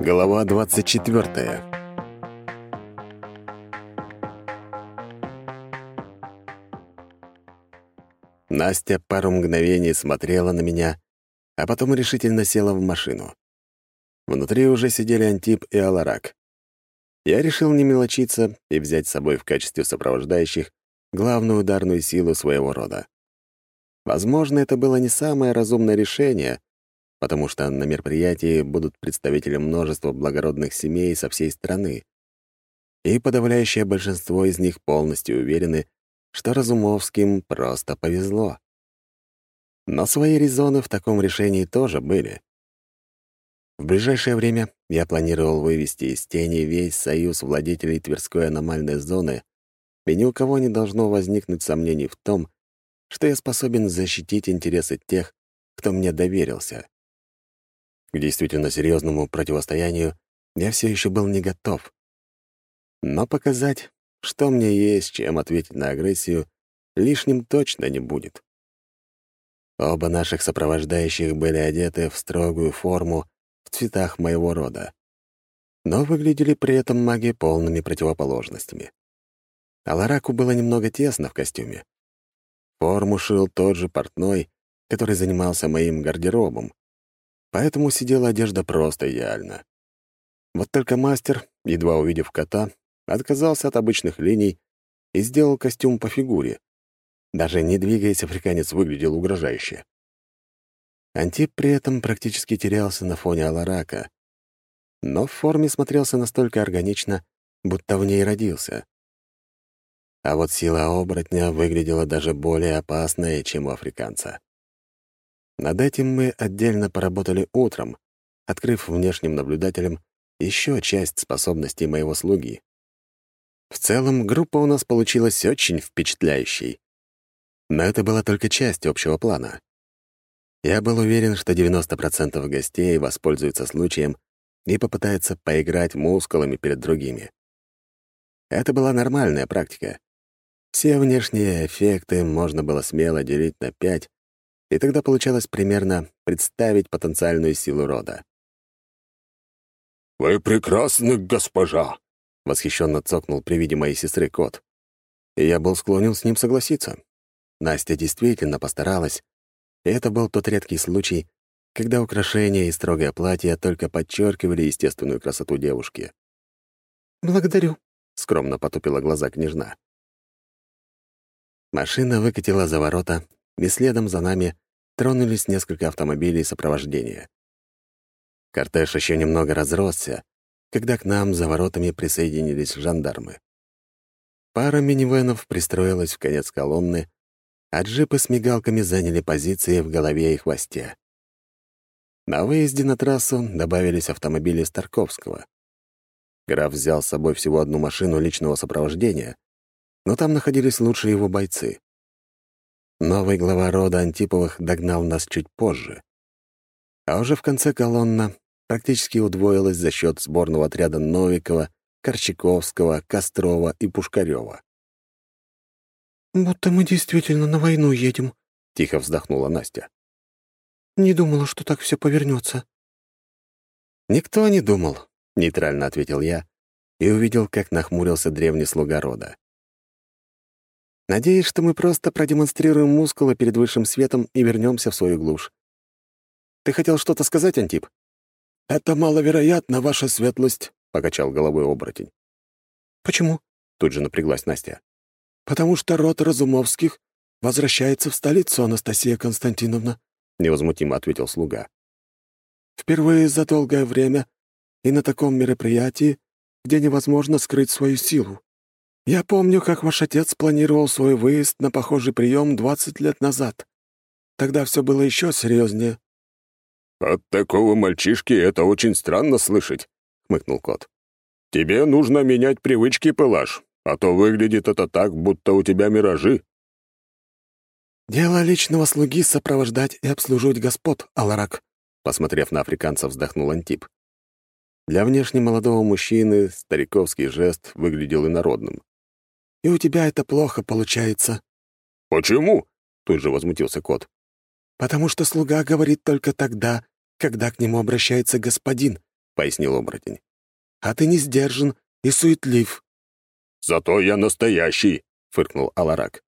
Глава 24 Настя пару мгновений смотрела на меня, а потом решительно села в машину. Внутри уже сидели Антип и Аларак. Я решил не мелочиться и взять с собой в качестве сопровождающих главную ударную силу своего рода. Возможно, это было не самое разумное решение, потому что на мероприятии будут представители множества благородных семей со всей страны. И подавляющее большинство из них полностью уверены, что Разумовским просто повезло. Но свои резоны в таком решении тоже были. В ближайшее время я планировал вывести из тени весь союз владетелей Тверской аномальной зоны, и ни у кого не должно возникнуть сомнений в том, что я способен защитить интересы тех, кто мне доверился. К действительно серьезному противостоянию я все еще был не готов. Но показать, что мне есть, чем ответить на агрессию, лишним точно не будет. Оба наших сопровождающих были одеты в строгую форму в цветах моего рода. Но выглядели при этом маги полными противоположностями. Алараку было немного тесно в костюме. Форму шил тот же портной, который занимался моим гардеробом, поэтому сидела одежда просто идеально. Вот только мастер, едва увидев кота, отказался от обычных линий и сделал костюм по фигуре. Даже не двигаясь, африканец выглядел угрожающе. Антип при этом практически терялся на фоне Аларака, но в форме смотрелся настолько органично, будто в ней родился. А вот сила оборотня выглядела даже более опасной, чем у африканца. Над этим мы отдельно поработали утром, открыв внешним наблюдателям еще часть способностей моего слуги. В целом, группа у нас получилась очень впечатляющей. Но это была только часть общего плана. Я был уверен, что 90% гостей воспользуются случаем и попытаются поиграть мускулами перед другими. Это была нормальная практика. Все внешние эффекты можно было смело делить на пять, и тогда получалось примерно представить потенциальную силу рода. «Вы прекрасны, госпожа!» — восхищенно цокнул при виде моей сестры кот. И я был склонен с ним согласиться. Настя действительно постаралась, и это был тот редкий случай, когда украшения и строгое платье только подчеркивали естественную красоту девушки. «Благодарю», — скромно потупила глаза княжна. Машина выкатила за ворота, и следом за нами тронулись несколько автомобилей сопровождения. Кортеж еще немного разросся, когда к нам за воротами присоединились жандармы. Пара минивенов пристроилась в конец колонны, а джипы с мигалками заняли позиции в голове и хвосте. На выезде на трассу добавились автомобили Старковского. Граф взял с собой всего одну машину личного сопровождения, но там находились лучшие его бойцы. Новый глава рода Антиповых догнал нас чуть позже. А уже в конце колонна практически удвоилась за счет сборного отряда Новикова, Корчаковского, Кострова и Пушкарева. «Будто мы действительно на войну едем», — тихо вздохнула Настя. «Не думала, что так все повернется. «Никто не думал», — нейтрально ответил я и увидел, как нахмурился древний слуга рода. «Надеюсь, что мы просто продемонстрируем мускулы перед высшим светом и вернемся в свою глушь. Ты хотел что-то сказать, Антип?» «Это маловероятно, ваша светлость», — покачал головой оборотень. «Почему?» — тут же напряглась Настя потому что род Разумовских возвращается в столицу, Анастасия Константиновна», — невозмутимо ответил слуга. «Впервые за долгое время и на таком мероприятии, где невозможно скрыть свою силу. Я помню, как ваш отец планировал свой выезд на похожий прием 20 лет назад. Тогда все было еще серьезнее. «От такого мальчишки это очень странно слышать», — хмыкнул кот. «Тебе нужно менять привычки, Пылаш а то выглядит это так, будто у тебя миражи». «Дело личного слуги — сопровождать и обслуживать господ, Аларак», посмотрев на африканца, вздохнул Антип. Для внешне молодого мужчины стариковский жест выглядел инородным. «И у тебя это плохо получается». «Почему?» — тут же возмутился кот. «Потому что слуга говорит только тогда, когда к нему обращается господин», — пояснил оборотень. «А ты не сдержан и суетлив». «Зато я настоящий», — фыркнул Аларак.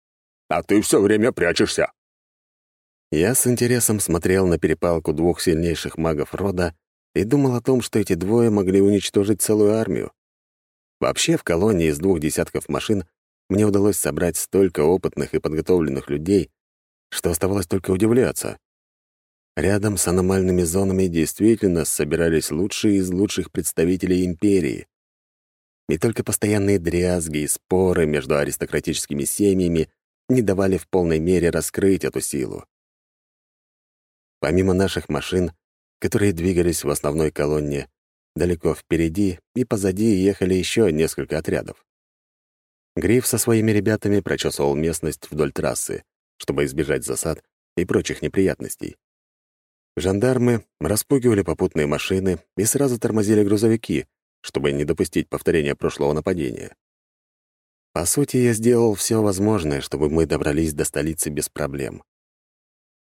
«А ты все время прячешься». Я с интересом смотрел на перепалку двух сильнейших магов рода и думал о том, что эти двое могли уничтожить целую армию. Вообще, в колонии из двух десятков машин мне удалось собрать столько опытных и подготовленных людей, что оставалось только удивляться. Рядом с аномальными зонами действительно собирались лучшие из лучших представителей империи. И только постоянные дрязги и споры между аристократическими семьями не давали в полной мере раскрыть эту силу. Помимо наших машин, которые двигались в основной колонне, далеко впереди и позади ехали еще несколько отрядов. Гриф со своими ребятами прочесывал местность вдоль трассы, чтобы избежать засад и прочих неприятностей. Жандармы распугивали попутные машины и сразу тормозили грузовики, чтобы не допустить повторения прошлого нападения. По сути, я сделал все возможное, чтобы мы добрались до столицы без проблем.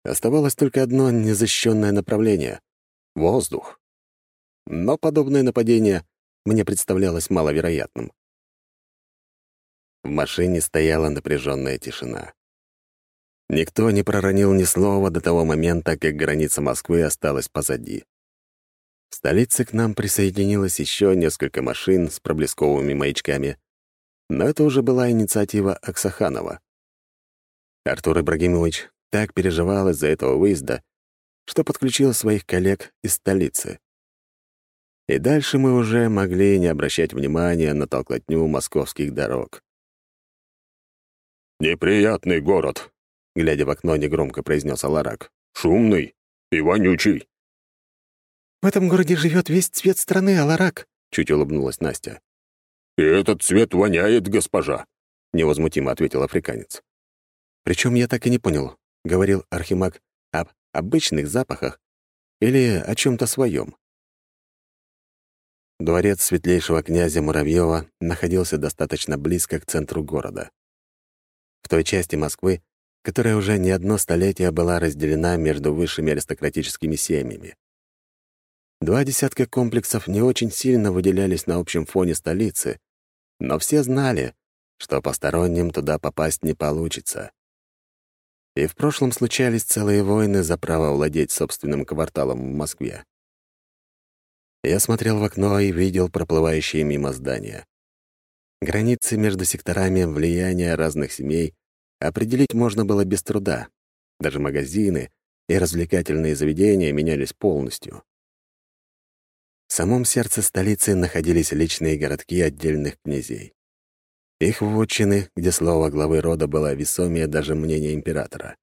Оставалось только одно незащищенное направление — воздух. Но подобное нападение мне представлялось маловероятным. В машине стояла напряженная тишина. Никто не проронил ни слова до того момента, как граница Москвы осталась позади. В столице к нам присоединилось еще несколько машин с проблесковыми маячками, но это уже была инициатива Аксаханова. Артур Ибрагимович так переживал из-за этого выезда, что подключил своих коллег из столицы. И дальше мы уже могли не обращать внимания на толкотню московских дорог. «Неприятный город», — глядя в окно, негромко произнес Аларак. «Шумный и вонючий». «В этом городе живет весь цвет страны, Аларак», — чуть улыбнулась Настя. «И этот цвет воняет, госпожа», — невозмутимо ответил африканец. Причем я так и не понял, говорил Архимаг об обычных запахах или о чем то своем. Дворец светлейшего князя Муравьева находился достаточно близко к центру города. В той части Москвы, которая уже не одно столетие была разделена между высшими аристократическими семьями. Два десятка комплексов не очень сильно выделялись на общем фоне столицы, но все знали, что посторонним туда попасть не получится. И в прошлом случались целые войны за право владеть собственным кварталом в Москве. Я смотрел в окно и видел проплывающие мимо здания. Границы между секторами влияния разных семей определить можно было без труда. Даже магазины и развлекательные заведения менялись полностью. В самом сердце столицы находились личные городки отдельных князей. Их вотчины, где слово главы рода было весомее даже мнения императора.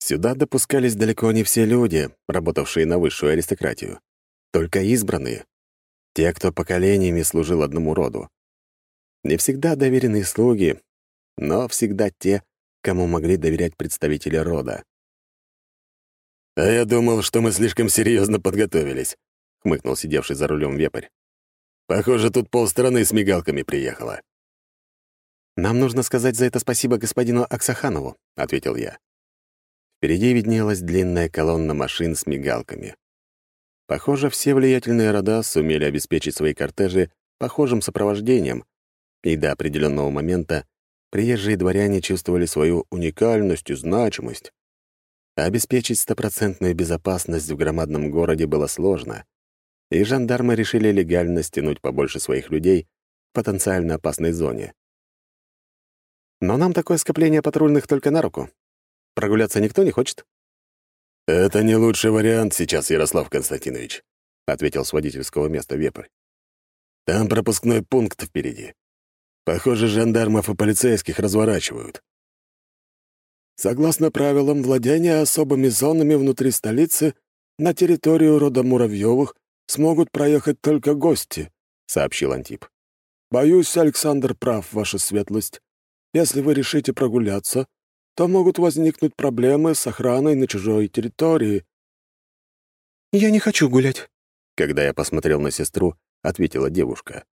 Сюда допускались далеко не все люди, работавшие на высшую аристократию. Только избранные. Те, кто поколениями служил одному роду. Не всегда доверенные слуги, но всегда те, кому могли доверять представители рода. «А я думал, что мы слишком серьезно подготовились», — хмыкнул сидевший за рулем вепрь. «Похоже, тут полстраны с мигалками приехала». «Нам нужно сказать за это спасибо господину Аксаханову», — ответил я. Впереди виднелась длинная колонна машин с мигалками. Похоже, все влиятельные рода сумели обеспечить свои кортежи похожим сопровождением, и до определенного момента приезжие дворяне чувствовали свою уникальность и значимость. Обеспечить стопроцентную безопасность в громадном городе было сложно, и жандармы решили легально стянуть побольше своих людей в потенциально опасной зоне. Но нам такое скопление патрульных только на руку. Прогуляться никто не хочет?» «Это не лучший вариант сейчас, Ярослав Константинович», — ответил с водительского места вепрь. «Там пропускной пункт впереди. Похоже, жандармов и полицейских разворачивают». Согласно правилам владения особыми зонами внутри столицы, на территорию рода Муравьевых смогут проехать только гости, — сообщил Антип. «Боюсь, Александр прав, ваша светлость. Если вы решите прогуляться, то могут возникнуть проблемы с охраной на чужой территории». «Я не хочу гулять», — когда я посмотрел на сестру, ответила девушка.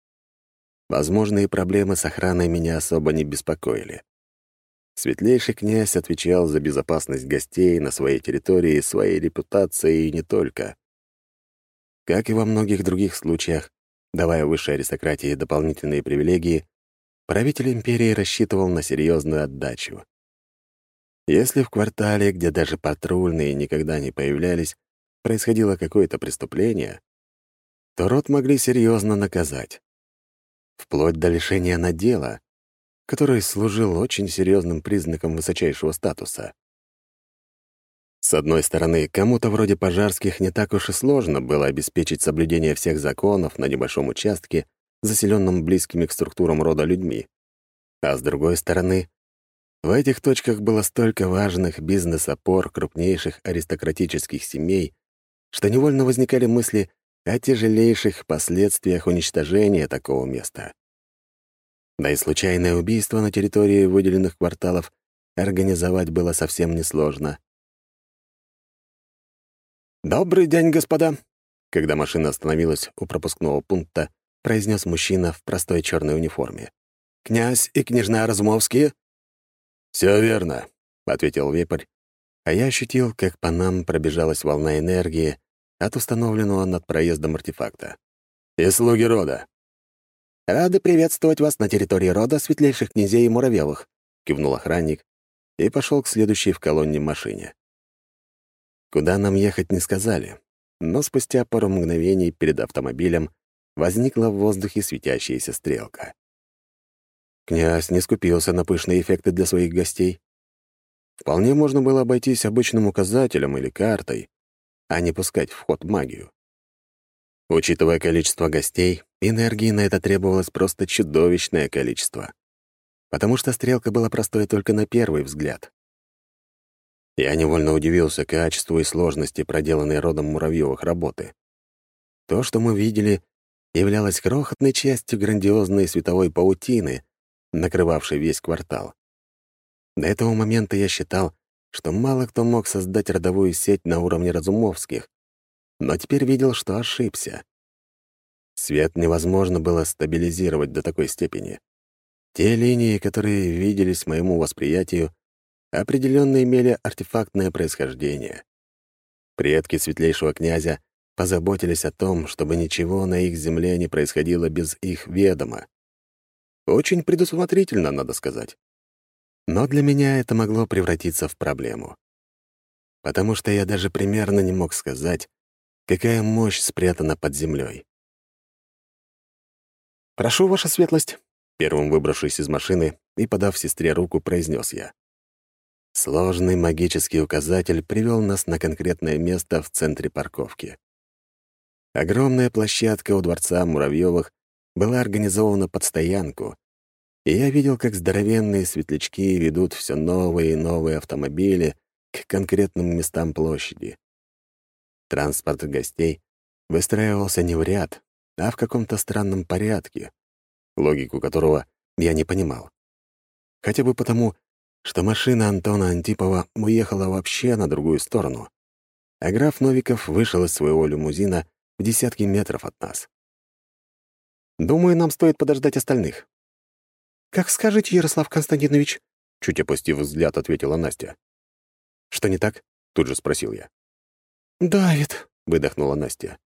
Возможные проблемы с охраной меня особо не беспокоили. Светлейший князь отвечал за безопасность гостей на своей территории, своей репутацией и не только. Как и во многих других случаях, давая высшей аристократии дополнительные привилегии, правитель империи рассчитывал на серьезную отдачу. Если в квартале, где даже патрульные никогда не появлялись, происходило какое-то преступление, то род могли серьезно наказать. Вплоть до лишения надела, который служил очень серьезным признаком высочайшего статуса. С одной стороны, кому-то вроде пожарских не так уж и сложно было обеспечить соблюдение всех законов на небольшом участке, заселенном близкими к структурам рода людьми. А с другой стороны, в этих точках было столько важных бизнес-опор крупнейших аристократических семей, что невольно возникали мысли о тяжелейших последствиях уничтожения такого места. Да и случайное убийство на территории выделенных кварталов организовать было совсем несложно. «Добрый день, господа!» Когда машина остановилась у пропускного пункта, произнес мужчина в простой черной униформе. «Князь и княжна Разумовские?» «Все верно», — ответил вепрь, а я ощутил, как по нам пробежалась волна энергии от установленного над проездом артефакта. «И слуги рода. «Рады приветствовать вас на территории рода светлейших князей и Муравьевых», — кивнул охранник и пошел к следующей в колонне машине. Куда нам ехать не сказали, но спустя пару мгновений перед автомобилем возникла в воздухе светящаяся стрелка. Князь не скупился на пышные эффекты для своих гостей. Вполне можно было обойтись обычным указателем или картой, а не пускать в ход магию. Учитывая количество гостей, энергии на это требовалось просто чудовищное количество. Потому что стрелка была простой только на первый взгляд. Я невольно удивился качеству и сложности проделанной родом Муравьевых работы. То, что мы видели, являлось крохотной частью грандиозной световой паутины, накрывавшей весь квартал. До этого момента я считал, что мало кто мог создать родовую сеть на уровне Разумовских, но теперь видел, что ошибся. Свет невозможно было стабилизировать до такой степени. Те линии, которые виделись моему восприятию, определенно имели артефактное происхождение. Предки светлейшего князя позаботились о том, чтобы ничего на их земле не происходило без их ведома. Очень предусмотрительно, надо сказать. Но для меня это могло превратиться в проблему. Потому что я даже примерно не мог сказать, Какая мощь спрятана под землей. «Прошу, ваша светлость», — первым выбравшись из машины и подав сестре руку, произнес я. Сложный магический указатель привел нас на конкретное место в центре парковки. Огромная площадка у дворца Муравьевых была организована под стоянку, и я видел, как здоровенные светлячки ведут все новые и новые автомобили к конкретным местам площади. Транспорт гостей выстраивался не в ряд, а в каком-то странном порядке, логику которого я не понимал. Хотя бы потому, что машина Антона Антипова уехала вообще на другую сторону, а граф Новиков вышел из своего лимузина в десятки метров от нас. «Думаю, нам стоит подождать остальных». «Как скажете, Ярослав Константинович», — чуть опустив взгляд, ответила Настя. «Что не так?» — тут же спросил я. «Давит», — выдохнула Настя.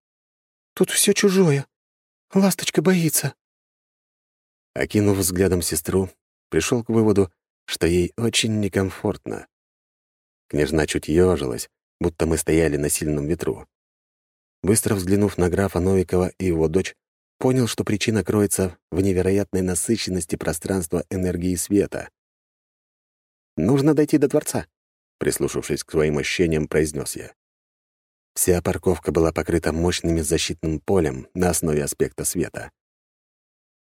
«Тут все чужое. Ласточка боится». Окинув взглядом сестру, пришел к выводу, что ей очень некомфортно. Княжна чуть ежилась, будто мы стояли на сильном ветру. Быстро взглянув на графа Новикова и его дочь, понял, что причина кроется в невероятной насыщенности пространства энергии света. «Нужно дойти до дворца», — прислушавшись к своим ощущениям, произнес я. Вся парковка была покрыта мощным защитным полем на основе аспекта света.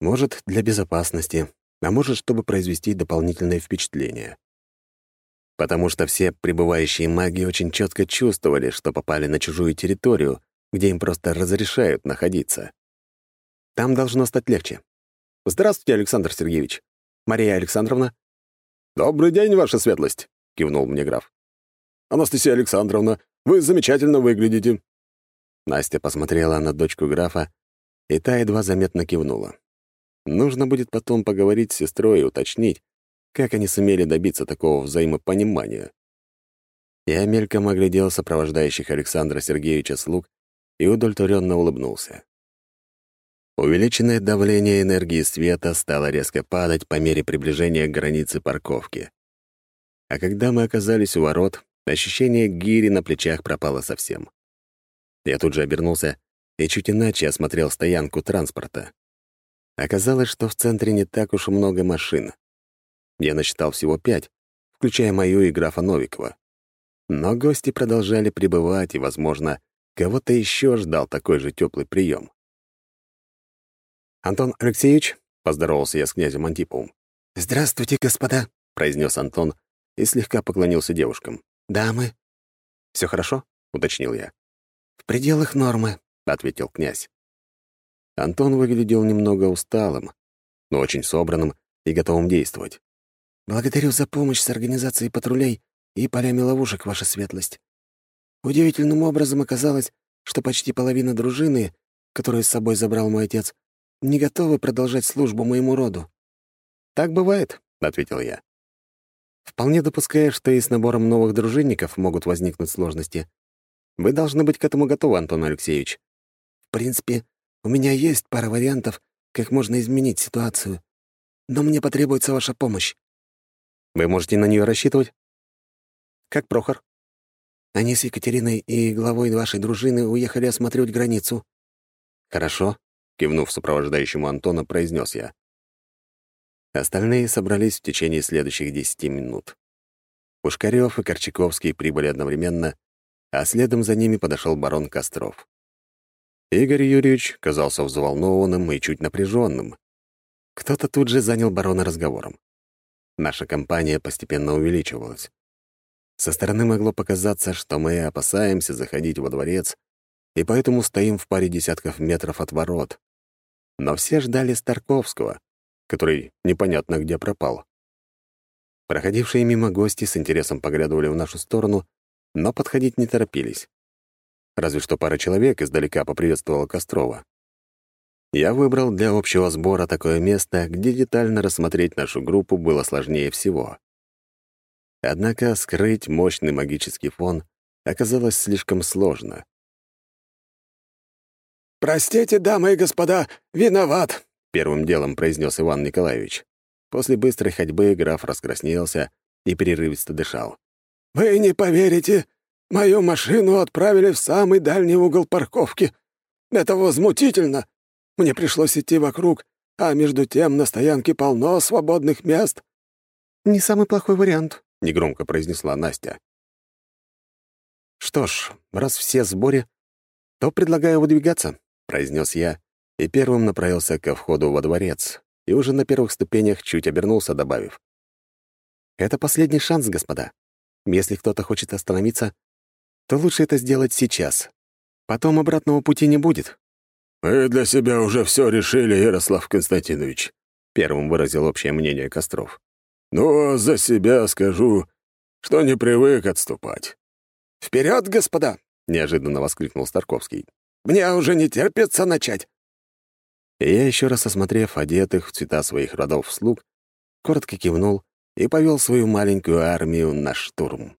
Может, для безопасности, а может, чтобы произвести дополнительное впечатление. Потому что все пребывающие маги очень четко чувствовали, что попали на чужую территорию, где им просто разрешают находиться. Там должно стать легче. «Здравствуйте, Александр Сергеевич. Мария Александровна?» «Добрый день, ваша светлость», — кивнул мне граф. «Анастасия Александровна, вы замечательно выглядите». Настя посмотрела на дочку графа, и та едва заметно кивнула. Нужно будет потом поговорить с сестрой и уточнить, Как они сумели добиться такого взаимопонимания? Я мельком оглядел сопровождающих Александра Сергеевича слуг и удовлетворенно улыбнулся. Увеличенное давление энергии света стало резко падать по мере приближения к границе парковки. А когда мы оказались у ворот, ощущение гири на плечах пропало совсем. Я тут же обернулся и чуть иначе осмотрел стоянку транспорта. Оказалось, что в центре не так уж много машин. Я насчитал всего пять, включая мою и графа Новикова. Но гости продолжали пребывать, и, возможно, кого-то еще ждал такой же теплый прием. «Антон Алексеевич», — поздоровался я с князем Антиповым. «Здравствуйте, господа», — произнес Антон и слегка поклонился девушкам. «Дамы». Все хорошо?» — уточнил я. «В пределах нормы», — ответил князь. Антон выглядел немного усталым, но очень собранным и готовым действовать. «Благодарю за помощь с организацией патрулей и полями ловушек, ваша светлость. Удивительным образом оказалось, что почти половина дружины, которую с собой забрал мой отец, не готовы продолжать службу моему роду». «Так бывает», — ответил я. «Вполне допуская, что и с набором новых дружинников могут возникнуть сложности. Вы должны быть к этому готовы, Антон Алексеевич». «В принципе, у меня есть пара вариантов, как можно изменить ситуацию. Но мне потребуется ваша помощь». «Вы можете на нее рассчитывать?» «Как Прохор?» «Они с Екатериной и главой вашей дружины уехали осматривать границу». «Хорошо», кивнув сопровождающему Антона, произнес я. Остальные собрались в течение следующих десяти минут. Пушкарев и Корчаковский прибыли одновременно, а следом за ними подошел барон Костров. Игорь Юрьевич казался взволнованным и чуть напряженным. Кто-то тут же занял барона разговором. Наша компания постепенно увеличивалась. Со стороны могло показаться, что мы опасаемся заходить во дворец, и поэтому стоим в паре десятков метров от ворот. Но все ждали Старковского, который непонятно где пропал. Проходившие мимо гости с интересом поглядывали в нашу сторону, но подходить не торопились. Разве что пара человек издалека поприветствовала Кострова. Я выбрал для общего сбора такое место, где детально рассмотреть нашу группу было сложнее всего. Однако скрыть мощный магический фон оказалось слишком сложно. «Простите, дамы и господа, виноват», — первым делом произнес Иван Николаевич. После быстрой ходьбы граф раскраснелся и перерывисто дышал. «Вы не поверите, мою машину отправили в самый дальний угол парковки. Это возмутительно. Мне пришлось идти вокруг, а между тем на стоянке полно свободных мест». «Не самый плохой вариант», — негромко произнесла Настя. «Что ж, раз все в сборе, то предлагаю выдвигаться», — произнес я, и первым направился ко входу во дворец, и уже на первых ступенях чуть обернулся, добавив. «Это последний шанс, господа. Если кто-то хочет остановиться, то лучше это сделать сейчас. Потом обратного пути не будет». «Мы для себя уже все решили, Ярослав Константинович», — первым выразил общее мнение Костров. «Но за себя скажу, что не привык отступать». «Вперед, господа!» — неожиданно воскликнул Старковский. Мне уже не терпится начать». И я, еще раз осмотрев одетых в цвета своих родов слуг, коротко кивнул и повел свою маленькую армию на штурм.